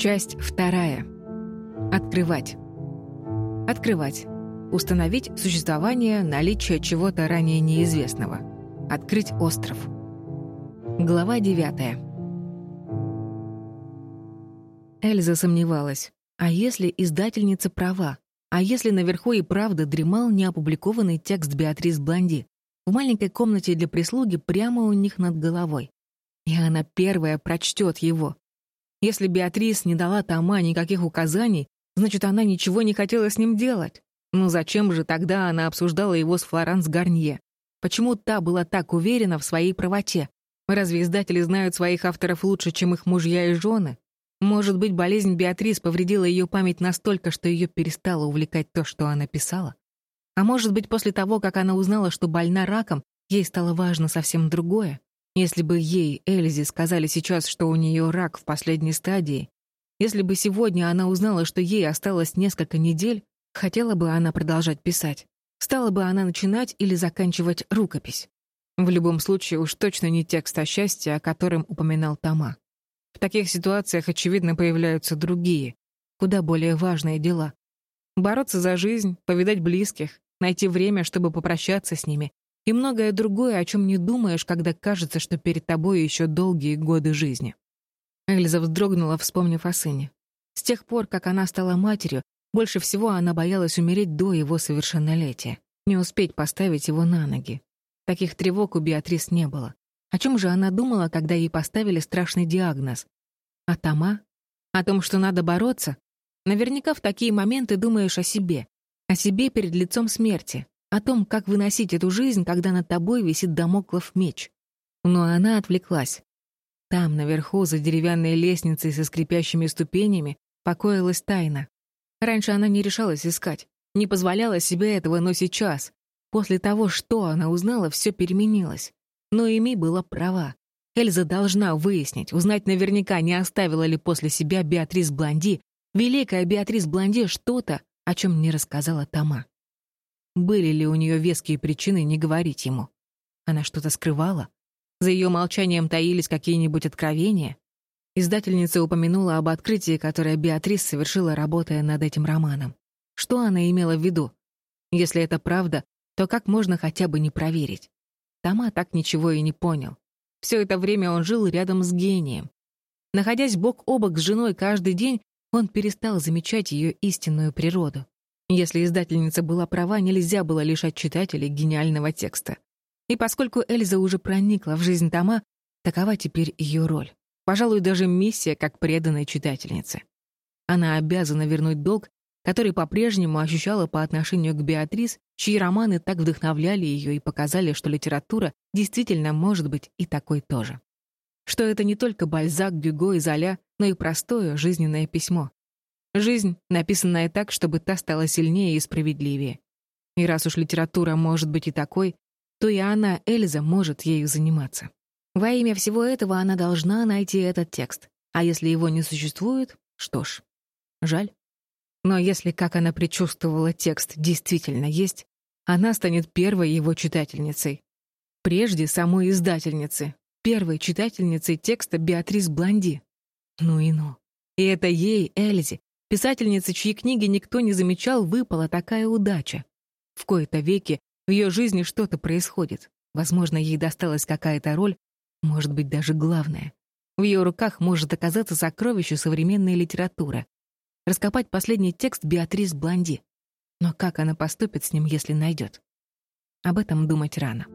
Часть вторая. Открывать. Открывать. Установить существование, наличие чего-то ранее неизвестного. Открыть остров. Глава девятая. Эльза сомневалась. А если издательница права? А если наверху и правда дремал неопубликованный текст Беатрис Блонди в маленькой комнате для прислуги прямо у них над головой? И она первая прочтет его. Если Беатрис не дала Тома никаких указаний, значит, она ничего не хотела с ним делать. Но зачем же тогда она обсуждала его с Флоранс Гарнье? Почему та была так уверена в своей правоте? Разве издатели знают своих авторов лучше, чем их мужья и жены? Может быть, болезнь Беатрис повредила ее память настолько, что ее перестало увлекать то, что она писала? А может быть, после того, как она узнала, что больна раком, ей стало важно совсем другое? Если бы ей, Эльзе, сказали сейчас, что у нее рак в последней стадии, если бы сегодня она узнала, что ей осталось несколько недель, хотела бы она продолжать писать? Стала бы она начинать или заканчивать рукопись? В любом случае, уж точно не текст о счастье, о котором упоминал Тома. В таких ситуациях, очевидно, появляются другие, куда более важные дела. Бороться за жизнь, повидать близких, найти время, чтобы попрощаться с ними, и многое другое, о чем не думаешь, когда кажется, что перед тобой еще долгие годы жизни. Эльза вздрогнула, вспомнив о сыне. С тех пор, как она стала матерью, больше всего она боялась умереть до его совершеннолетия, не успеть поставить его на ноги. Таких тревог у Беатрис не было. О чем же она думала, когда ей поставили страшный диагноз? О Тома? О том, что надо бороться? Наверняка в такие моменты думаешь о себе. О себе перед лицом смерти. О том, как выносить эту жизнь, когда над тобой висит домоклов меч. Но она отвлеклась. Там, наверху, за деревянной лестницей со скрипящими ступенями, покоилась тайна. Раньше она не решалась искать, не позволяла себе этого, но сейчас, после того, что она узнала, все переменилось. Но Эми была права. Эльза должна выяснить, узнать наверняка, не оставила ли после себя Беатрис Блонди, великая Беатрис Блонди, что-то, о чем не рассказала Тома. Были ли у нее веские причины не говорить ему? Она что-то скрывала? За ее молчанием таились какие-нибудь откровения? Издательница упомянула об открытии, которое Беатрис совершила, работая над этим романом. Что она имела в виду? Если это правда, то как можно хотя бы не проверить? Тома так ничего и не понял. Все это время он жил рядом с гением. Находясь бок о бок с женой каждый день, он перестал замечать ее истинную природу. Если издательница была права, нельзя было лишать читателей гениального текста. И поскольку Эльза уже проникла в жизнь Тома, такова теперь ее роль. Пожалуй, даже миссия как преданной читательницы. Она обязана вернуть долг который по-прежнему ощущала по отношению к Беатрис, чьи романы так вдохновляли ее и показали, что литература действительно может быть и такой тоже. Что это не только Бальзак, Гюго и Золя, но и простое жизненное письмо. Жизнь, написанная так, чтобы та стала сильнее и справедливее. И раз уж литература может быть и такой, то и она, Эльза, может ею заниматься. Во имя всего этого она должна найти этот текст. А если его не существует, что ж, жаль. Но если, как она предчувствовала, текст действительно есть, она станет первой его читательницей. Прежде самой издательницы, первой читательницей текста Беатрис Блонди. Ну и ну. И это ей, Эльзе, писательнице, чьи книги никто не замечал, выпала такая удача. В кои-то веки в ее жизни что-то происходит. Возможно, ей досталась какая-то роль, может быть, даже главная. В ее руках может оказаться сокровище современной литературы, раскопать последний текст Беатрис Блонди. Но как она поступит с ним, если найдет? Об этом думать рано.